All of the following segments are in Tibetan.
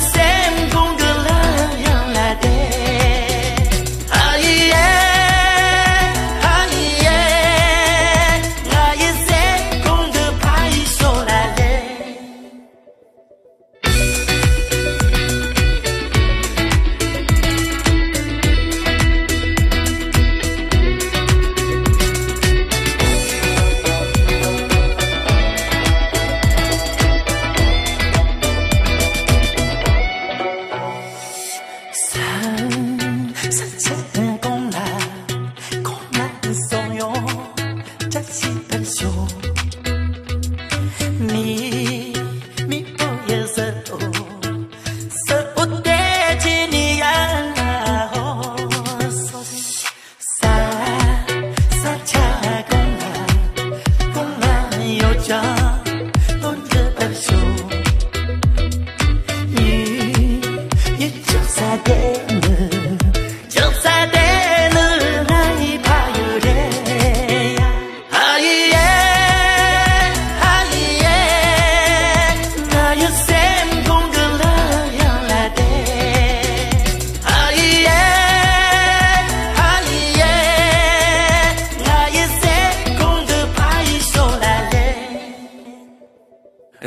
say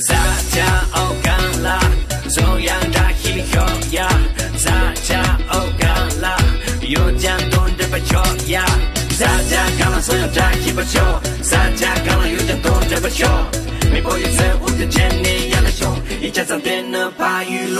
咋恰偶乾拉所樣咋卑卑卑卑卑卑咋恰偶乾拉又恰頓嘅卑卑卑卑咋恰乾拉所樣咋卑卑卑卑卑咋恰乾拉